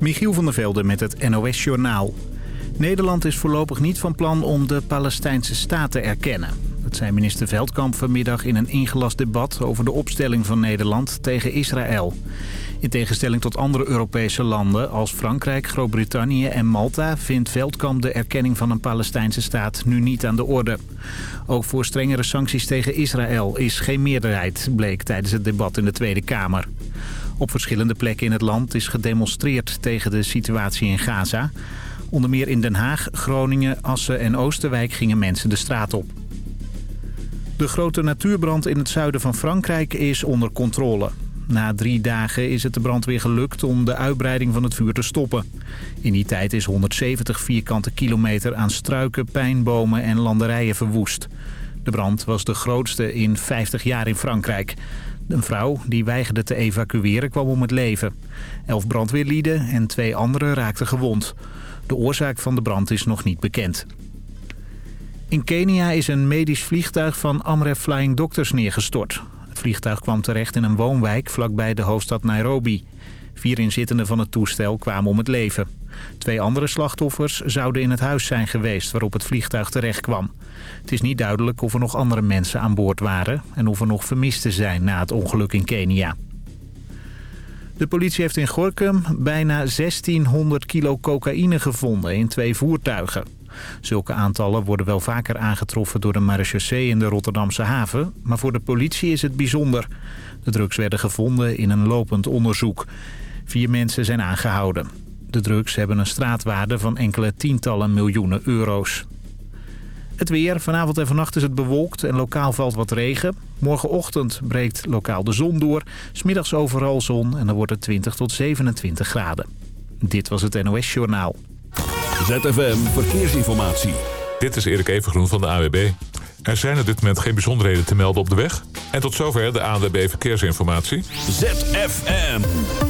Michiel van der Velde met het NOS-journaal. Nederland is voorlopig niet van plan om de Palestijnse staat te erkennen. Dat zei minister Veldkamp vanmiddag in een ingelast debat over de opstelling van Nederland tegen Israël. In tegenstelling tot andere Europese landen als Frankrijk, Groot-Brittannië en Malta... vindt Veldkamp de erkenning van een Palestijnse staat nu niet aan de orde. Ook voor strengere sancties tegen Israël is geen meerderheid, bleek tijdens het debat in de Tweede Kamer. Op verschillende plekken in het land is gedemonstreerd tegen de situatie in Gaza. Onder meer in Den Haag, Groningen, Assen en Oosterwijk gingen mensen de straat op. De grote natuurbrand in het zuiden van Frankrijk is onder controle. Na drie dagen is het de brandweer gelukt om de uitbreiding van het vuur te stoppen. In die tijd is 170 vierkante kilometer aan struiken, pijnbomen en landerijen verwoest. De brand was de grootste in 50 jaar in Frankrijk. Een vrouw die weigerde te evacueren kwam om het leven. Elf brandweerlieden en twee anderen raakten gewond. De oorzaak van de brand is nog niet bekend. In Kenia is een medisch vliegtuig van Amref Flying Doctors neergestort. Het vliegtuig kwam terecht in een woonwijk vlakbij de hoofdstad Nairobi. Vier inzittenden van het toestel kwamen om het leven. Twee andere slachtoffers zouden in het huis zijn geweest waarop het vliegtuig terecht kwam. Het is niet duidelijk of er nog andere mensen aan boord waren... en of er nog vermisten zijn na het ongeluk in Kenia. De politie heeft in Gorkum bijna 1600 kilo cocaïne gevonden in twee voertuigen. Zulke aantallen worden wel vaker aangetroffen door de marechaussee in de Rotterdamse haven. Maar voor de politie is het bijzonder. De drugs werden gevonden in een lopend onderzoek. Vier mensen zijn aangehouden. De drugs hebben een straatwaarde van enkele tientallen miljoenen euro's. Het weer. Vanavond en vannacht is het bewolkt en lokaal valt wat regen. Morgenochtend breekt lokaal de zon door. Smiddags overal zon en dan wordt het 20 tot 27 graden. Dit was het NOS Journaal. ZFM Verkeersinformatie. Dit is Erik Evengroen van de AWB. Er zijn op dit moment geen bijzonderheden te melden op de weg. En tot zover de ANWB Verkeersinformatie. ZFM.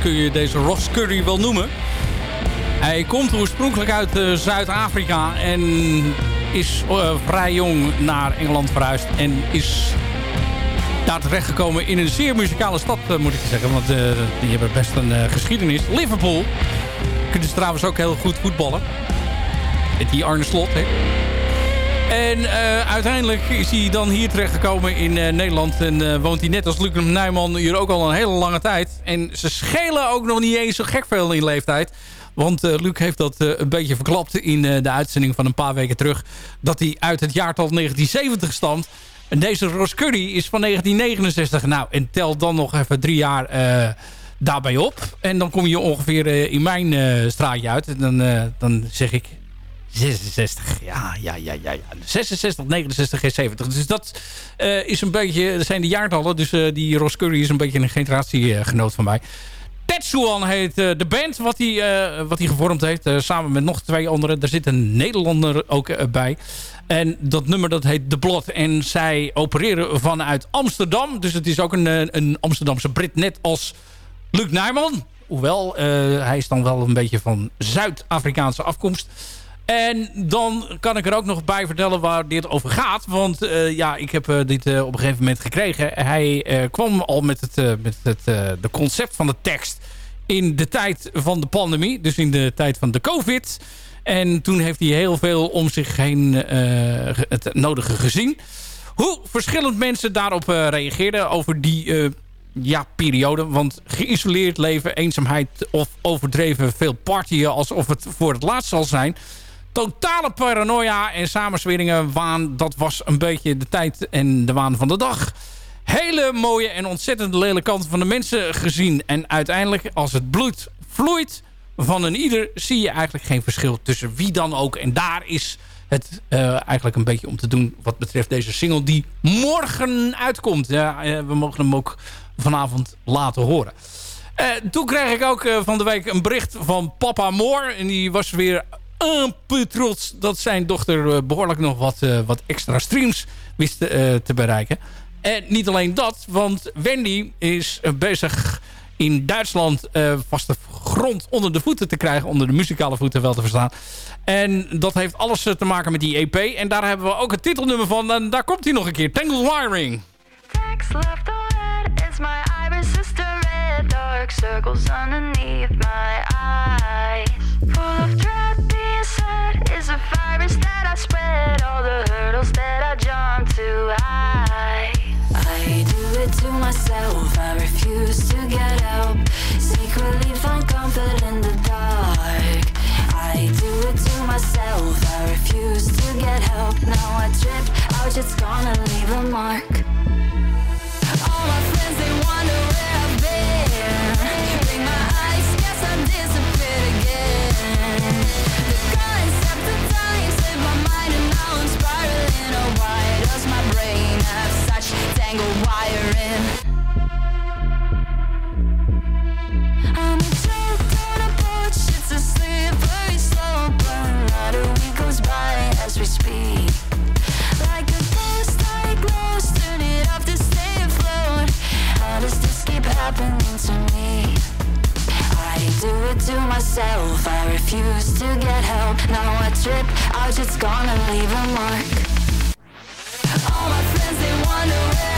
Kun je deze Ross Curry wel noemen. Hij komt oorspronkelijk uit uh, Zuid-Afrika en is uh, vrij jong naar Engeland verhuisd. En is daar terechtgekomen in een zeer muzikale stad, uh, moet ik zeggen. Want die hebben best een geschiedenis. Liverpool. Kunnen ze trouwens ook heel goed voetballen. Met die Arne Slot, hè. En uh, uiteindelijk is hij dan hier terechtgekomen in uh, Nederland. En uh, woont hij net als Luc Nijman hier ook al een hele lange tijd. En ze schelen ook nog niet eens zo gek veel in leeftijd. Want Luc heeft dat een beetje verklapt in de uitzending van een paar weken terug. Dat hij uit het jaartal 1970 stamt. En deze Ross Curry is van 1969. Nou, en tel dan nog even drie jaar daarbij op. En dan kom je ongeveer in mijn straatje uit. En dan, dan zeg ik, 66, ja, ja, ja, ja. 66, 69 en 70. Dus dat uh, is een beetje, zijn de jaartallen. Dus uh, die Ross Curry is een beetje een generatiegenoot van mij. Tetsuan heet uh, de band wat hij, wat hij gevormd heeft. samen met nog twee anderen. Er zit een Nederlander ook bij. En dat nummer dat heet The Blot. En zij opereren vanuit Amsterdam. Dus het is ook een, een Amsterdamse Brit. Net als Luc Nijman. Hoewel, hij is dan wel een beetje van Zuid-Afrikaanse afkomst. En dan kan ik er ook nog bij vertellen waar dit over gaat. Want uh, ja, ik heb uh, dit uh, op een gegeven moment gekregen. Hij kwam al met het, met het de concept van de tekst in de tijd van de pandemie. Dus in de tijd van de covid. En toen heeft hij heel veel om zich heen het nodige gezien. Hoe verschillend mensen daarop reageerden over die ja, periode. Want geïsoleerd leven, eenzaamheid of overdreven veel partyen... alsof het voor het laatst zal zijn totale paranoia en samensweringen waan. Dat was een beetje de tijd en de waan van de dag. Hele mooie en ontzettend lelijke kanten van de mensen gezien. En uiteindelijk, als het bloed vloeit van een ieder... zie je eigenlijk geen verschil tussen wie dan ook. En daar is het uh, eigenlijk een beetje om te doen... wat betreft deze single die morgen uitkomt. Ja, uh, we mogen hem ook vanavond laten horen. Uh, toen kreeg ik ook van de week een bericht van Papa Moore. En die was weer een puur trots dat zijn dochter eh, behoorlijk nog wat, uh, wat extra streams wist uh, te bereiken. En niet alleen dat, want Wendy is bezig in Duitsland uh, vaste grond onder de voeten te krijgen. Onder de muzikale voeten wel te verstaan. En dat heeft alles te maken met die EP. En daar hebben we ook het titelnummer van. En daar komt hij nog een keer. Tangled Wiring. left is my. Dark circles underneath my. Spread, all the hurdles that I jump too high. I do it to myself, I refuse to get help. Secretly find comfort in the dark. I do it to myself, I refuse to get help. Now I trip out, it's gonna leave a mark. All my I'm on a porch, it's a slippery slope. Week goes by as we speak. Like a turn it off to stay afloat. How does this keep happening to me? I do it to myself, I refuse to get help. Now I trip out, it's gonna leave a mark. All my friends, they wonder where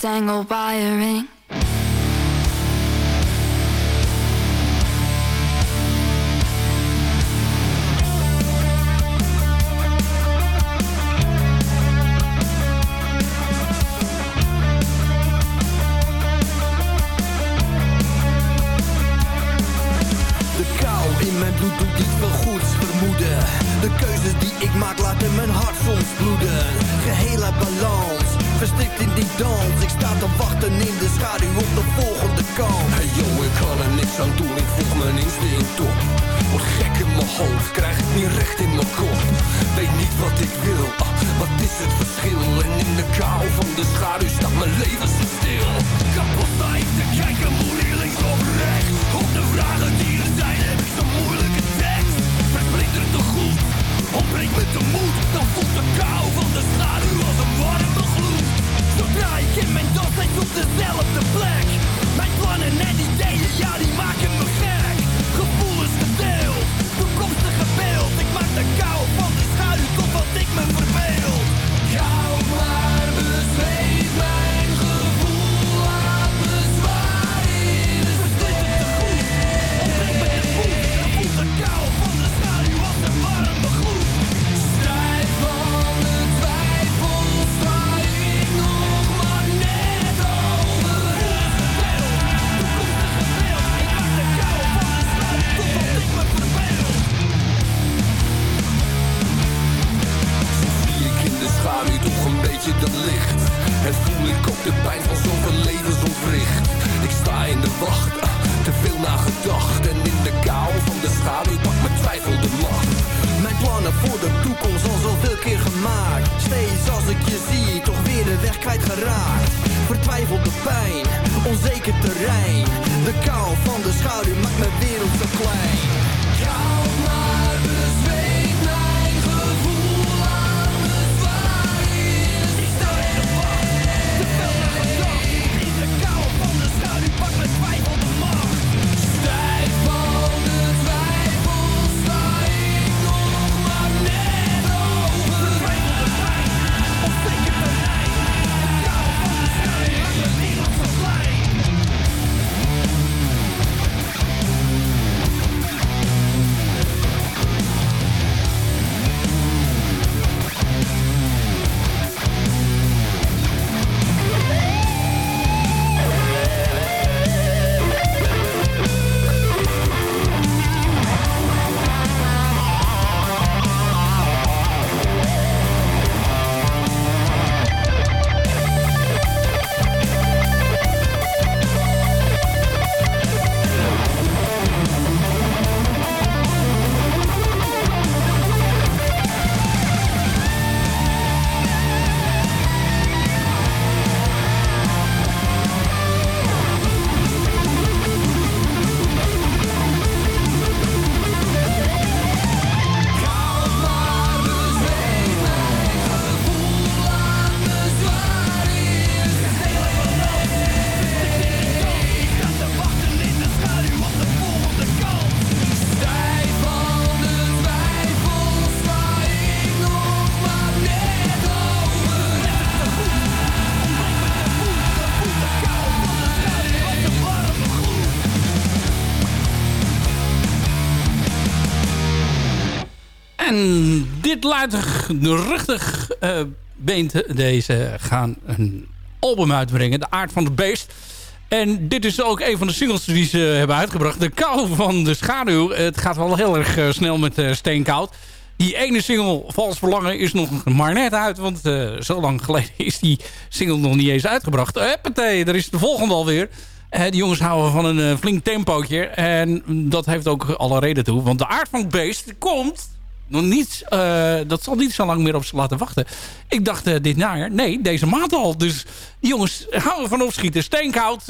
Tangled by a ring. Niks aan doen, ik volg mijn instinct op. Word gek in mijn hoofd, krijg ik niet recht in mijn kop. Weet niet wat ik wil, ah, wat is het verschil? En in de kou van de schaduw staat mijn leven zo stil. Kapot sta ik te kijken, moeilijk links of rechts Op de vragen die er zijn heb ik zo'n moeilijke tekst. Versplinterd te goed, ontbreekt me de moed. Dan voelt de kou van de schaduw als een warme gloed. Zodra ik in mijn zit op dezelfde plek plannen en ideeën, ja die maken me gek Gevoelens gedeeld, toekomstige beeld. Ik maak de kou van de schaduw tot wat ik me verbeel Kou maar dat licht. En voel ik ook de pijn van zoveel levens ontwricht Ik sta in de wacht, te veel nagedacht. En in de kou van de schaduw pak mijn twijfel de macht. Mijn plannen voor de toekomst al zoveel keer gemaakt. Steeds als ik je zie, toch weer de weg kwijtgeraakt. Vertwijfeld de pijn, onzeker terrein. De kou van de schaduw maakt mijn wereld zo klein. Kou maar bezweet mijn gevoel dit luidruchtig uh, beent deze gaan een album uitbrengen. De Aard van het Beest. En dit is ook een van de singles die ze hebben uitgebracht. De kou van de schaduw. Het gaat wel heel erg uh, snel met uh, Steenkoud. Die ene single, Vals Verlangen, is nog maar net uit. Want zo lang geleden is die single nog niet eens uitgebracht. Huppatee, er is de volgende alweer. Uh, die jongens houden van een flink tempootje. En dat heeft ook alle reden toe. Want de aard van het beest komt nog niet... Uh, dat zal niet zo lang meer op ze laten wachten. Ik dacht dit najaar. Nee, deze maand al. Dus jongens houden van opschieten. Steenkoud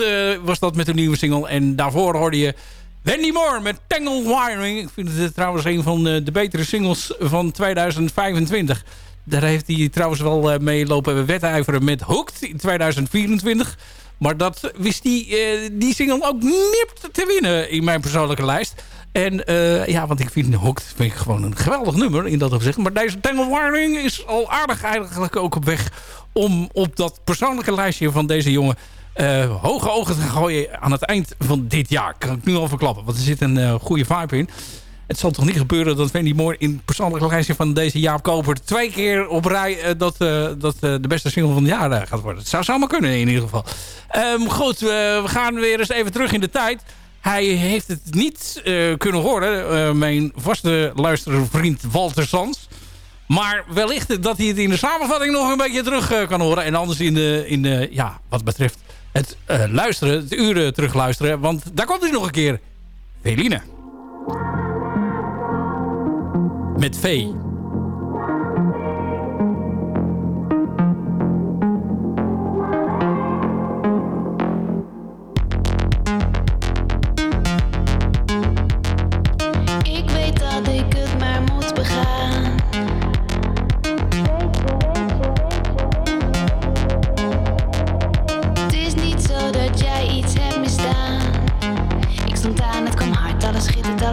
was dat met een nieuwe single. En daarvoor hoorde je... Wendy Moore met Tangled Wiring. Ik vind het trouwens een van de, betere singles van 2025. Daar heeft hij trouwens wel mee lopen wedijveren met Hooked in 2024. Maar dat wist die, die single ook nipt te winnen in mijn persoonlijke lijst. En ja, want ik vind Hooked vind ik gewoon een geweldig nummer in dat opzicht. Maar deze Tangle Warning is al aardig eigenlijk ook op weg om op dat persoonlijke lijstje van deze jongen hoge ogen te gooien aan het eind van dit jaar. Kan ik nu al verklappen, want er zit een goede vibe in. Het zal toch niet gebeuren dat Wendy Moore in het persoonlijke lijstje van deze Jaap Koper twee keer op rij dat, dat de beste single van het jaar gaat worden. Het zou zomaar kunnen in ieder geval. Um, goed, we gaan weer eens even terug in de tijd. Hij heeft het niet uh, kunnen horen, uh, mijn vaste luistervriend Walter Sands. Maar wellicht dat hij het in de samenvatting nog een beetje terug uh, kan horen. En anders in de, in de ja, wat betreft het luisteren, het uren terugluisteren. Want daar komt hij nog een keer. Veline. Met V.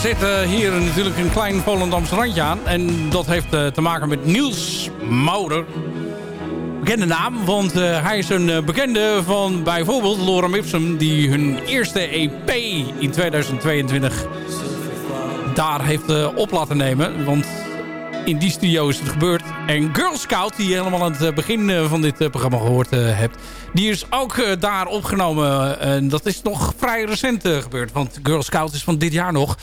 Zitten hier natuurlijk een klein Volendams randje aan. En dat heeft uh, te maken met Niels Mouder. Bekende naam, want uh, hij is een bekende van bijvoorbeeld Lorem Ipsum... die hun eerste EP in 2022 daar heeft op laten nemen. Want in die studio is het gebeurd. En Girl Scout, die je helemaal aan het begin van dit programma gehoord hebt... die is ook daar opgenomen. En dat is nog vrij recent gebeurd. Want Girl Scout is van dit jaar nog.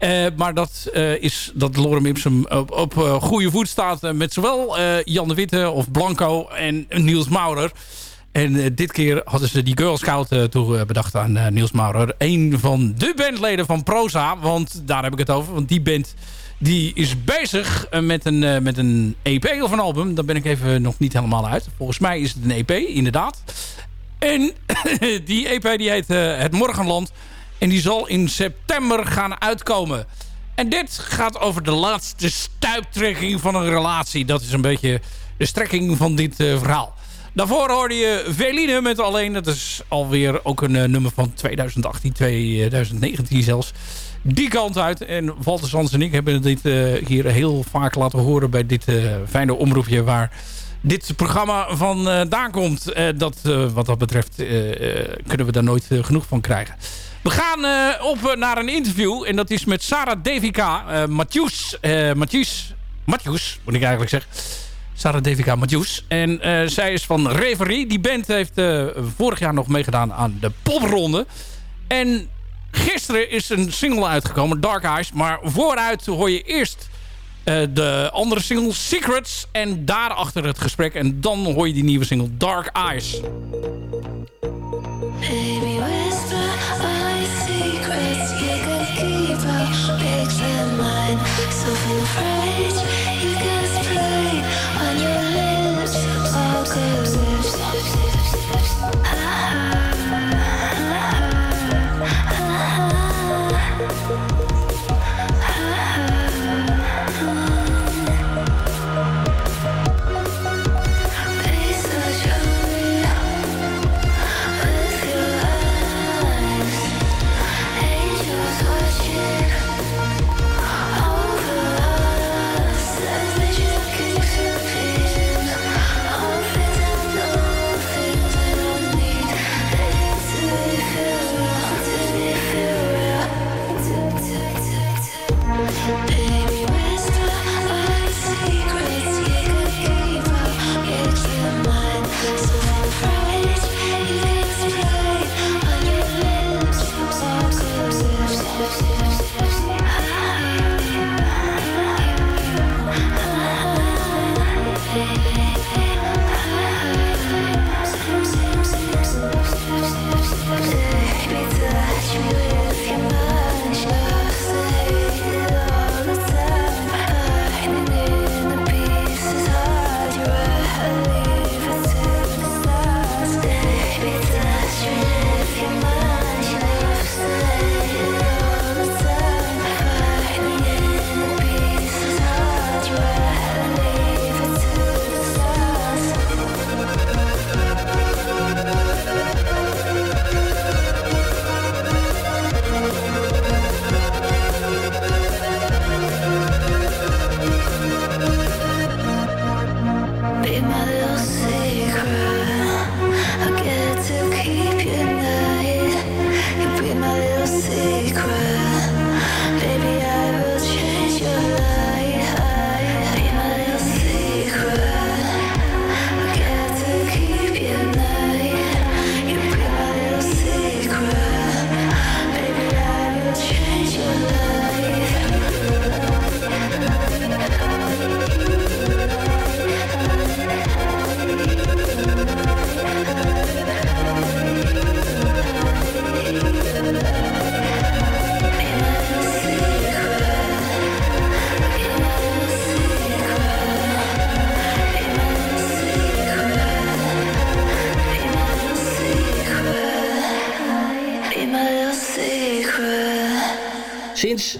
Uh, maar dat uh, is dat Lorem Ipsum op, uh, goede voet staat met zowel Jan de Witte of Blanco en Niels Maurer. En dit keer hadden ze die Girl Scout toe bedacht aan Niels Maurer. Een van de bandleden van Proza, want daar heb ik het over. Want die band die is bezig met een, met een EP of een album. Daar ben ik even nog niet helemaal uit. Volgens mij is het een EP, inderdaad. En die EP die heet Het Morgenland... En die zal in september gaan uitkomen. En dit gaat over de laatste stuiptrekking van een relatie. Dat is een beetje de strekking van dit verhaal. Daarvoor hoorde je Veline met Alleen. Dat is alweer ook een nummer van 2018, 2019 zelfs. Die kant uit. En Walter Sands en ik hebben dit uh, hier heel vaak laten horen... bij dit fijne omroepje waar dit programma vandaan komt. dat, wat dat betreft kunnen we daar nooit genoeg van krijgen. We gaan op naar een interview. En dat is met Sarah Devika uh, Matthews. Uh, Matthews. Matthews, moet ik eigenlijk zeggen. Sarah Devika Matthews. En zij is van Reverie. Die band heeft vorig jaar nog meegedaan aan de popronde. En gisteren is een single uitgekomen, Dark Eyes. Maar vooruit hoor je eerst de andere single Secrets. En daarachter het gesprek. En dan hoor je die nieuwe single Dark Eyes. Baby, whisper secrets mine So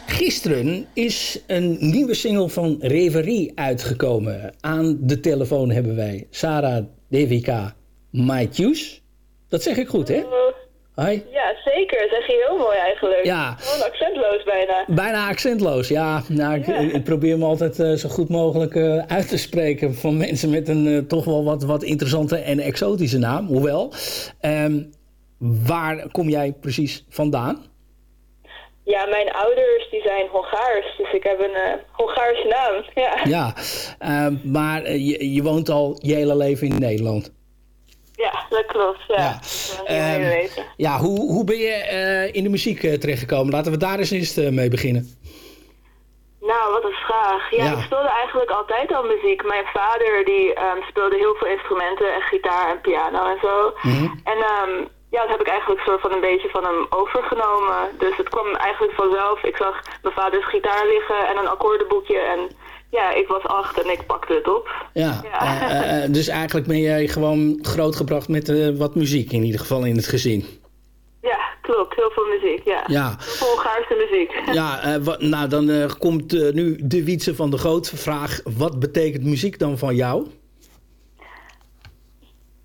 gisteren is een nieuwe single van Reverie uitgekomen. Aan de telefoon hebben wij Sarah DVK Matthews. Dat zeg ik goed, hè? Hi. Ja, zeker. Zeg je heel mooi eigenlijk. Ja. Gewoon accentloos bijna. Bijna accentloos, ja. Nou, ik, ik probeer me altijd eh, zo goed mogelijk eh, uit te spreken van mensen met een eh, toch wel wat, wat interessante en exotische naam. Hoewel, ehm, waar kom jij precies vandaan? Ja, mijn ouders die zijn Hongaars, dus ik heb een eh, Hongaarse naam. Ja, Ja, ehm, maar eh, je, je woont al je hele leven in Nederland. ja dat klopt. Ja, Ja. Dat meer weten. Ja, hoe, hoe ben je eh, in de muziek eh, terechtgekomen? Laten we daar eens eerst eh, mee beginnen. Nou, wat een vraag. Ja, Ja. ik speelde eigenlijk altijd al muziek. Mijn vader die ehm, speelde heel veel instrumenten, en gitaar en piano en zo. Mhm. En ehm, ja, dat heb ik eigenlijk soort van een beetje van hem overgenomen. Dus het kwam eigenlijk vanzelf. Ik zag mijn vaders gitaar liggen en een akkoordenboekje en ja, ik was acht en ik pakte het op. Ja, Ja. eh, eh, dus eigenlijk ben jij gewoon grootgebracht met eh, wat muziek, in ieder geval in het gezin. Ja, klopt. Heel veel muziek, ja. Ja. Hongaarse muziek. Ja, eh, wat, nou dan eh, komt eh, nu de Wietse van de Groot. Vraag, wat betekent muziek dan van jou?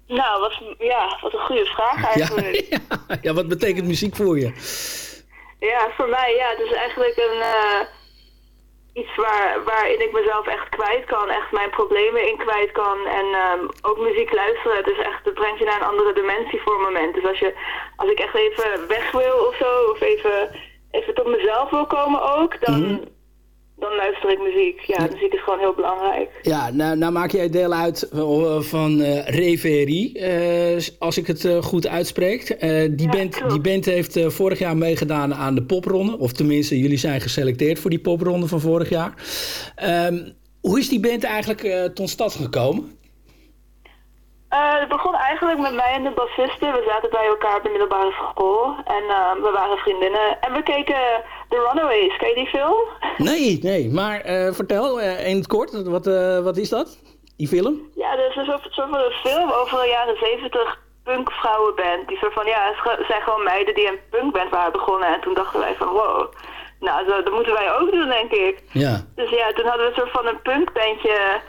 Nou, wat, ja, wat een goede vraag eigenlijk. ja, ja, wat betekent muziek voor je? Ja, voor mij, ja, het is eigenlijk een, eh, iets waar, waarin ik mezelf echt kwijt kan, echt mijn problemen in kwijt kan. En ehm, ook muziek luisteren, het, is echt, het brengt je naar een andere dimensie voor een moment. Dus als, je, als ik echt even weg wil of zo, of even, even tot mezelf wil komen ook, dan, dan luister ik muziek. Ja, muziek is gewoon heel belangrijk. Ja, nou, nou maak jij deel uit eh, van eh Reverie, eh, als ik het goed uitspreek. Die, Ja, band, klopt. die band heeft vorig jaar meegedaan aan de popronde. Of tenminste, jullie zijn geselecteerd voor die popronde van vorig jaar. Ehm, hoe is die band eigenlijk tot stand gekomen? Eh, het begon eigenlijk met mij en de bassisten. We zaten bij elkaar op de middelbare school en ehm, we waren vriendinnen. En we keken The Runaways, ken je die film? Nee, nee, maar eh, vertel eh, in het kort, wat, eh, wat is dat, die film? Ja, er is een soort, soort van een film over een jaren zeventig punkvrouwenband. Die soort van, ja, het zijn gewoon meiden die een punkband waren begonnen. En toen dachten wij van, wow, nou, dat moeten wij ook doen, denk ik. Ja. Dus ja, toen hadden we een soort van een punkbandje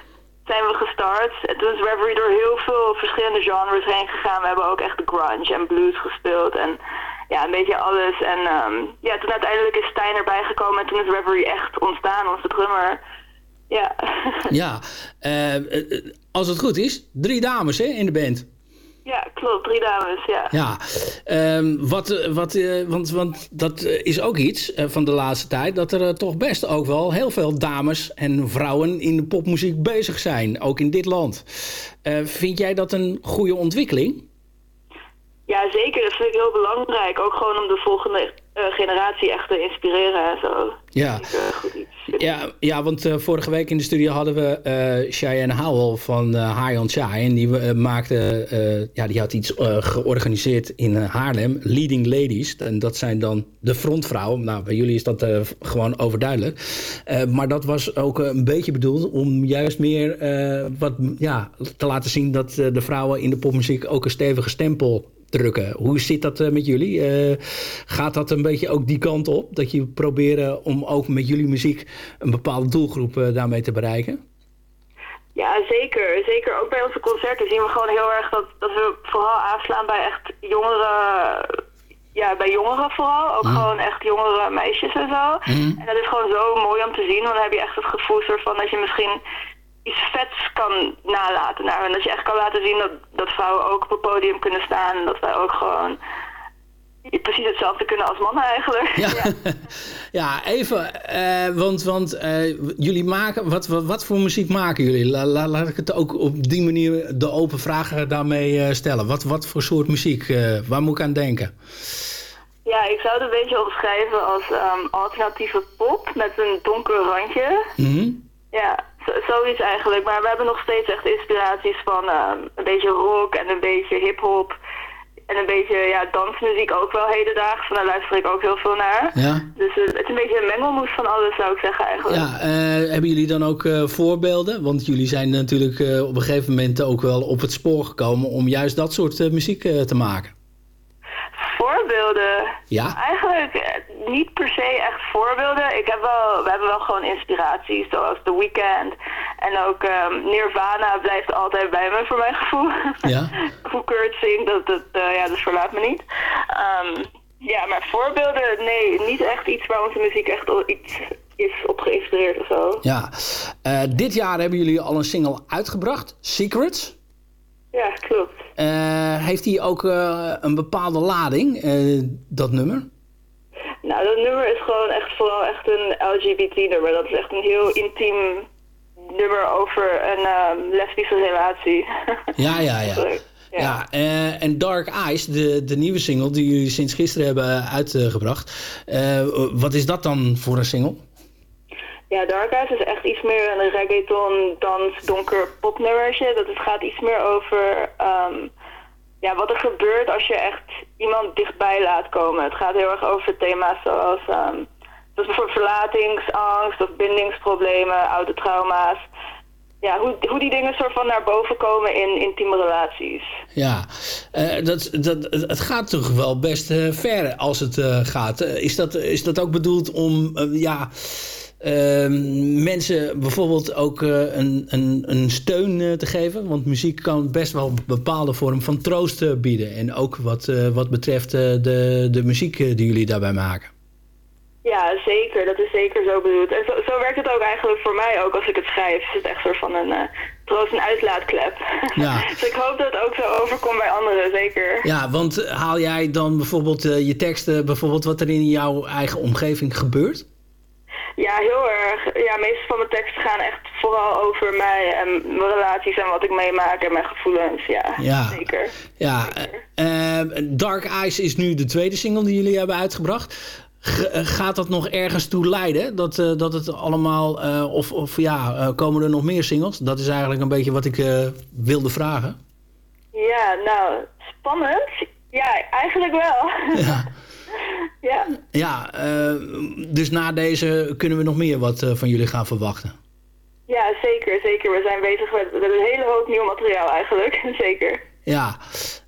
zijn we gestart. En toen is Reverie door heel veel verschillende genres heen gegaan. We hebben ook echt grunge en blues gespeeld en ja, een beetje alles. En ehm, ja, toen uiteindelijk is Stijn erbij gekomen en toen is Reverie echt ontstaan, onze drummer. Ja. Ja, eh, eh, als het goed is, drie dames hè, in de band. Ja, klopt. Drie dames, ja. Ja, ehm, wat, eh, wat, eh, want, want dat eh, is ook iets van de laatste tijd... dat er toch best ook wel heel veel dames en vrouwen in de popmuziek bezig zijn. Ook in dit land. Vind jij dat een goede ontwikkeling? Ja, zeker. Dat vind ik heel belangrijk. Ook gewoon om de volgende eh, generatie echt te inspireren en zo. Ja. Ik, eh, goed iets. Ja, ja want eh, vorige week in de studio hadden we eh Cheyenne Howell van eh High on Shy. En die maakte, ja, die had iets georganiseerd in Haarlem. Leading Ladies. En dat zijn dan de frontvrouwen. Nou, bij jullie is dat gewoon overduidelijk. Maar dat was ook een beetje bedoeld om juist meer wat, ja, te laten zien dat de vrouwen in de popmuziek ook een stevige stempel drukken. Hoe zit dat eh, met jullie? Eh, gaat dat een beetje ook die kant op? Dat je proberen om ook met jullie muziek een bepaalde doelgroep eh, daarmee te bereiken? Ja, zeker. Zeker ook bij onze concerten zien we gewoon heel erg dat, dat we vooral aanslaan bij echt jongeren. Ja, bij jongeren vooral. Ook gewoon echt jongere meisjes en zo. En dat is gewoon zo mooi om te zien. Want dan heb je echt het gevoel van dat je misschien iets vets kan nalaten naar hen. Dat je echt kan laten zien dat, dat vrouwen ook op het podium kunnen staan. En dat wij ook gewoon precies hetzelfde kunnen als mannen eigenlijk. Ja, ja even, eh, want, want eh, jullie maken, wat, wat, wat voor muziek maken jullie? La, la- laat ik het ook op die manier de open vragen daarmee eh, stellen. Wat, wat voor soort muziek, waar moet ik aan denken? Ja, ik zou het een beetje omschrijven als ehm, alternatieve pop met een donker randje. Mhm. Ja, zoiets eigenlijk. Maar we hebben nog steeds echt inspiraties van ehm, een beetje rock en een beetje hip-hop. En een beetje ja, dansmuziek ook wel hedendaags. Daar luister ik ook heel veel naar. Ja. Dus eh, het is een beetje een mengelmoes van alles, zou ik zeggen eigenlijk. Ja, eh, hebben jullie dan ook eh, voorbeelden? Want jullie zijn natuurlijk op een gegeven moment ook wel op het spoor gekomen om juist dat soort muziek te maken. Voorbeelden? Ja. Eigenlijk eh, niet per se echt voorbeelden. Ik heb wel, we hebben wel gewoon inspiraties, zoals The Weeknd. En ook ehm, Nirvana blijft altijd bij me, voor mijn gevoel. Ja. Hoe Kurt zingt, dat, dat, eh, ja, dat verlaat me niet. Ehm, Ja, maar voorbeelden, nee, niet echt iets waar onze muziek echt iets is op geïnspireerd of zo. Ja. Eh, dit jaar hebben jullie al een single uitgebracht, Secrets. Ja, klopt. Eh, heeft die ook eh, een bepaalde lading, eh, dat nummer? Nou, dat nummer is gewoon echt vooral echt een LGBT-nummer. Dat is echt een heel intiem nummer over een ehm, lesbische relatie. Ja, ja, ja. Ja, Ja. en Dark Eyes, de, de nieuwe single die jullie sinds gisteren hebben uitgebracht. Wat is dat dan voor een single? Ja, Dark Eyes is echt iets meer een reggaeton, dans, donker popnummertje. Dat het gaat iets meer over ehm, ja, wat er gebeurt als je echt iemand dichtbij laat komen. Het gaat heel erg over thema's zoals, zoals bijvoorbeeld verlatingsangst of bindingsproblemen, oude trauma's. Ja, hoe, hoe die dingen soort van naar boven komen in intieme relaties. Ja, eh, dat, dat, het gaat toch wel best eh, ver als het eh, gaat. Is, dat, is dat ook bedoeld om ja, mensen bijvoorbeeld ook eh, een, een, een steun eh, te geven? Want muziek kan best wel een bepaalde vorm van troost eh, bieden. En ook wat, wat betreft de, de muziek die jullie daarbij maken. Ja, zeker. Dat is zeker zo bedoeld. En zo, zo werkt het ook eigenlijk voor mij ook als ik het schrijf. Is het echt soort van een uh, troost- en uitlaatklep. Ja. dus ik hoop dat het ook zo overkomt bij anderen, zeker. Ja, want haal jij dan bijvoorbeeld je teksten, bijvoorbeeld wat er in jouw eigen omgeving gebeurt? Ja, heel erg. Ja, meestal van mijn teksten gaan echt vooral over mij en mijn relaties en wat ik meemaak en mijn gevoelens. Ja, Ja. zeker. Ja, eh, eh, Dark Eyes is nu de tweede single die jullie hebben uitgebracht. G- eh, gaat dat nog ergens toe leiden? Dat, dat het allemaal, of, of ja, komen er nog meer singles? Dat is eigenlijk een beetje wat ik wilde vragen. Ja, nou, spannend. Ja, eigenlijk wel. Ja, ja. ja eh, dus na deze kunnen we nog meer wat eh, van jullie gaan verwachten. ja, zeker, zeker. We zijn bezig met, met een hele hoop nieuw materiaal eigenlijk. zeker. Ja,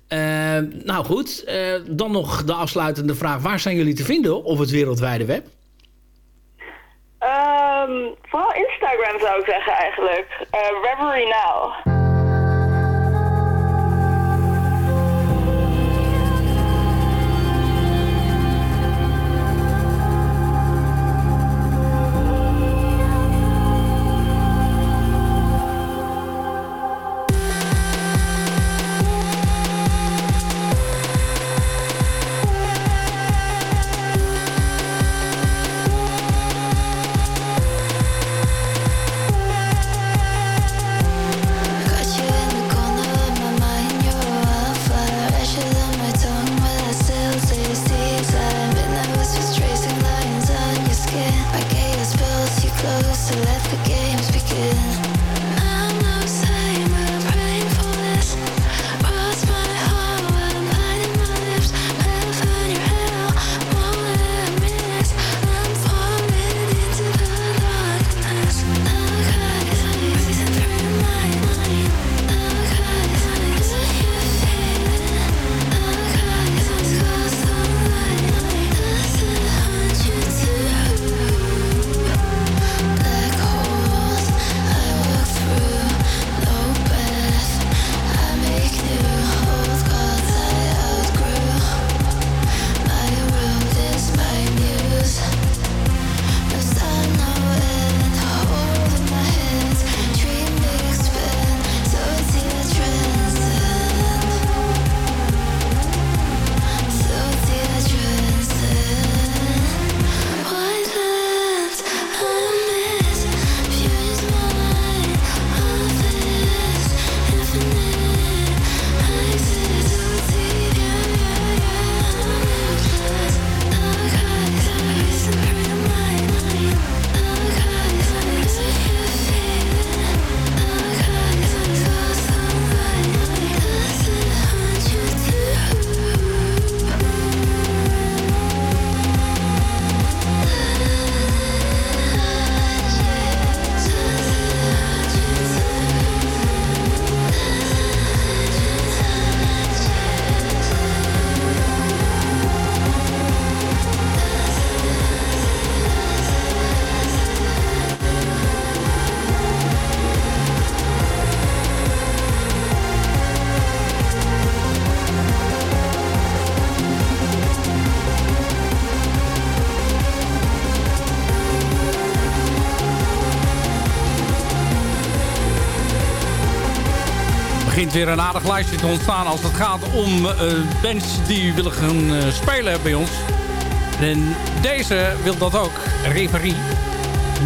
Eh, nou goed. dan nog de afsluitende vraag. Waar zijn jullie te vinden op het wereldwijde web? Ehm, vooral Instagram zou ik zeggen eigenlijk. Eh Reverie Now. Begint weer een aardig lijstje te ontstaan als het gaat om uh, bands die willen gaan uh, spelen bij ons. En deze wil dat ook. Reverie.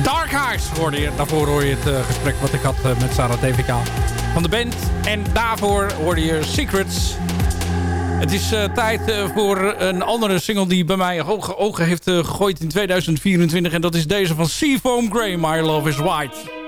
Dark Eyes hoorde je. Daarvoor hoor je het uh, gesprek wat ik had met Sarah TVK van de band. En daarvoor hoorde je Secrets. Het is tijd voor een andere single die bij mij hoge ogen heeft gegooid in 2024. En dat is deze van Seafoam Grey, My Love is White.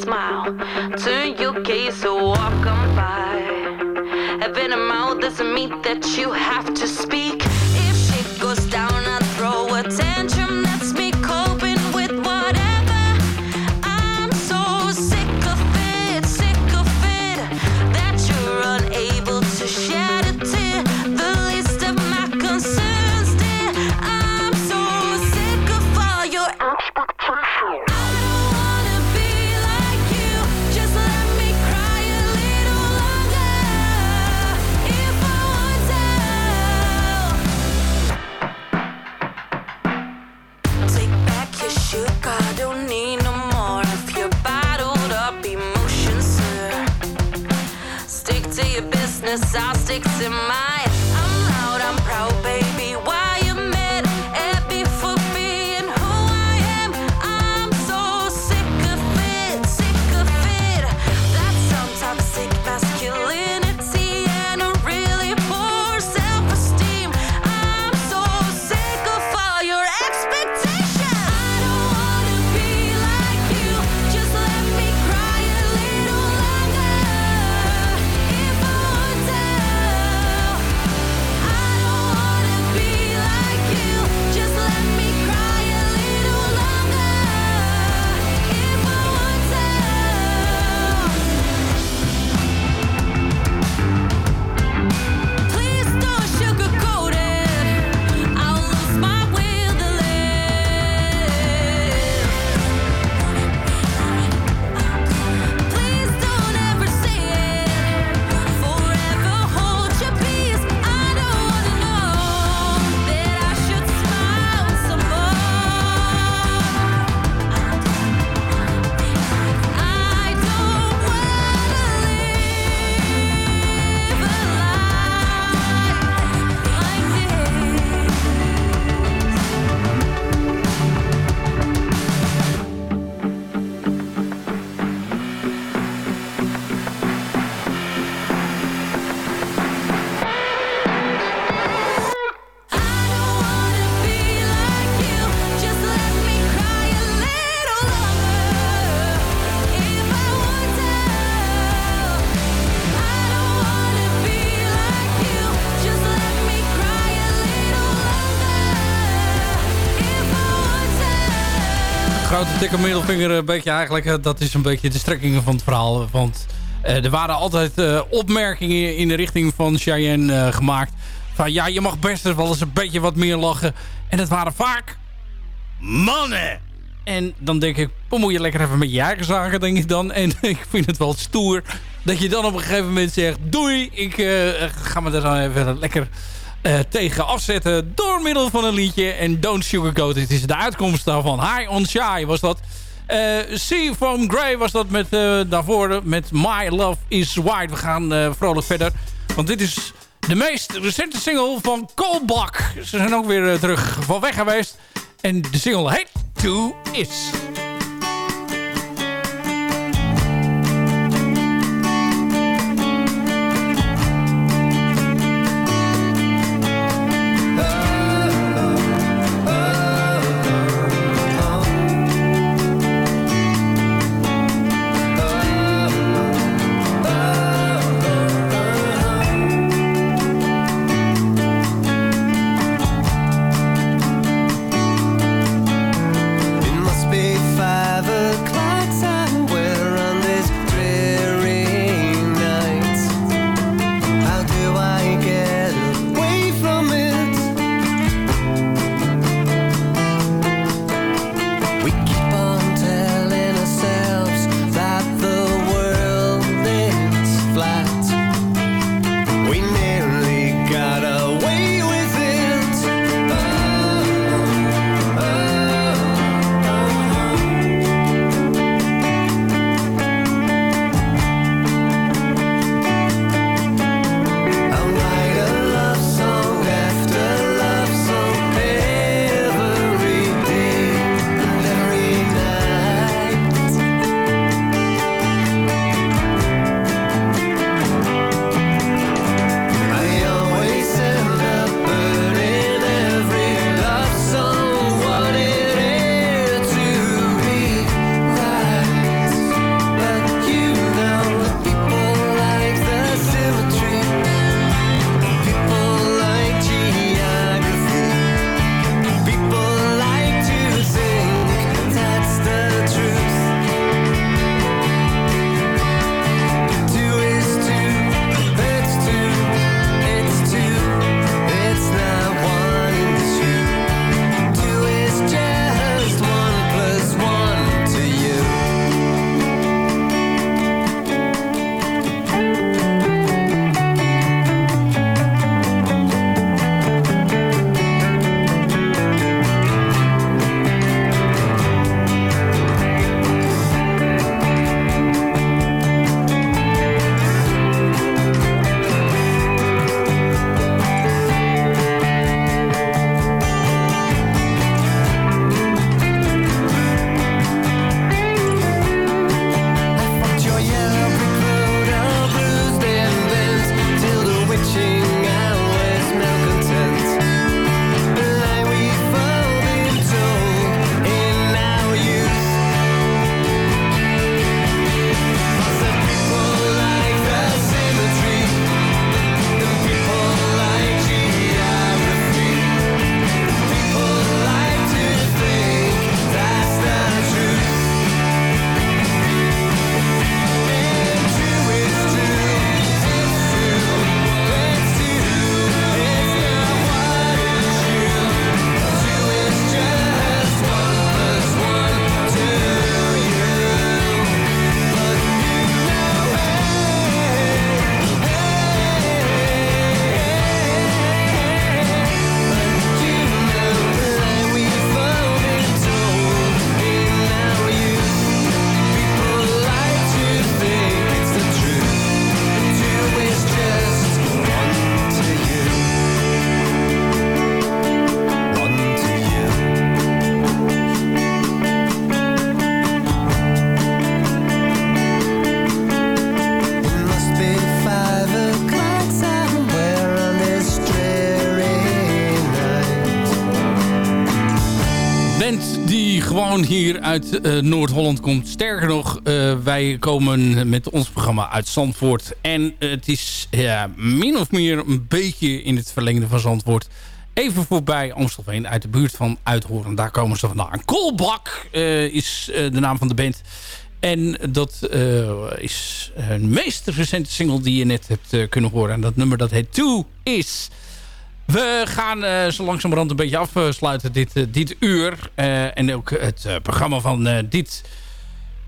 smile to gaze so walk on by. I've been a mouth doesn't mean that you have to speak. Dikke middelvinger een beetje eigenlijk... dat is een beetje de strekkingen van het verhaal. Want er waren altijd opmerkingen in de richting van Cheyenne gemaakt. Van ja, je mag best wel eens een beetje wat meer lachen. En het waren vaak mannen. En dan denk ik, bemoei je lekker even met je eigen zaken, denk ik dan. En ik vind het wel stoer dat je dan op een gegeven moment zegt... doei, ik ga me er dan even lekker uh, tegen afzetten... door middel van een liedje. En Don't Sugarcoat, het is de uitkomst daarvan. High on Shy was dat. Uh, Sea from Grey was dat met, daarvoor met My Love is White. We gaan vrolijk verder. Want dit is de meest recente single van Colbach. Ze zijn ook weer terug van weg geweest. En de single heet To Is. Hier uit uh, Noord-Holland komt. Sterker nog, uh, wij komen met ons programma uit Zandvoort. En het is ja, min of meer een beetje in het verlengde van Zandvoort. even voorbij Amstelveen uit de buurt van Uithoren. Daar komen ze vandaan. Kolbak is de naam van de band. En dat is een meest recente single die je net hebt kunnen horen. En dat nummer dat heet Two Is... We gaan uh, zo langzamerhand een beetje afsluiten dit, uh, dit uur. Uh, en ook het programma van, dit,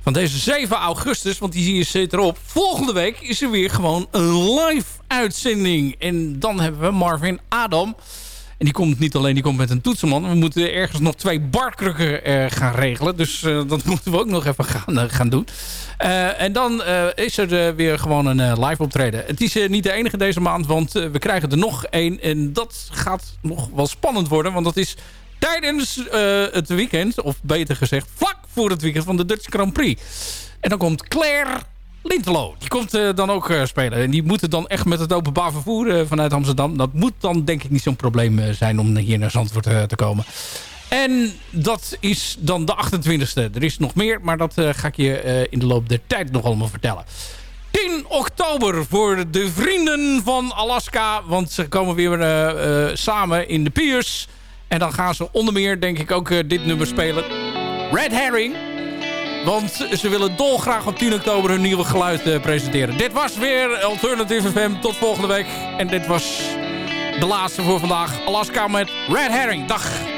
van deze 7 augustus. Want die zit erop. Volgende week is er weer gewoon een live uitzending. En dan hebben we Marvin Adam. En die komt niet alleen, die komt met een toetsenman. We moeten ergens nog twee barkrukken gaan regelen. Dus dat moeten we ook nog even gaan, gaan doen. En dan is er weer gewoon een live optreden. Het is niet de enige deze maand, want we krijgen er nog één. En dat gaat nog wel spannend worden, want dat is tijdens het weekend, of beter gezegd vlak voor het weekend van de Dutch Grand Prix. En dan komt Claire Lintelo. Die komt dan ook spelen. En die moeten dan echt met het openbaar vervoer vanuit Amsterdam. Dat moet dan denk ik niet zo'n probleem zijn om hier naar Zandvoort te komen. En dat is dan de 28e. Er is nog meer, maar dat ga ik je in de loop der tijd nog allemaal vertellen. 10 oktober voor de vrienden van Alaska. Want ze komen weer samen in de Piers. En dan gaan ze onder meer, denk ik, ook dit nummer spelen. Red Herring. Want ze willen dolgraag op 10 oktober hun nieuwe geluid presenteren. Dit was weer Alternative FM. Tot volgende week. En dit was de laatste voor vandaag. Alaska met Red Herring. Dag.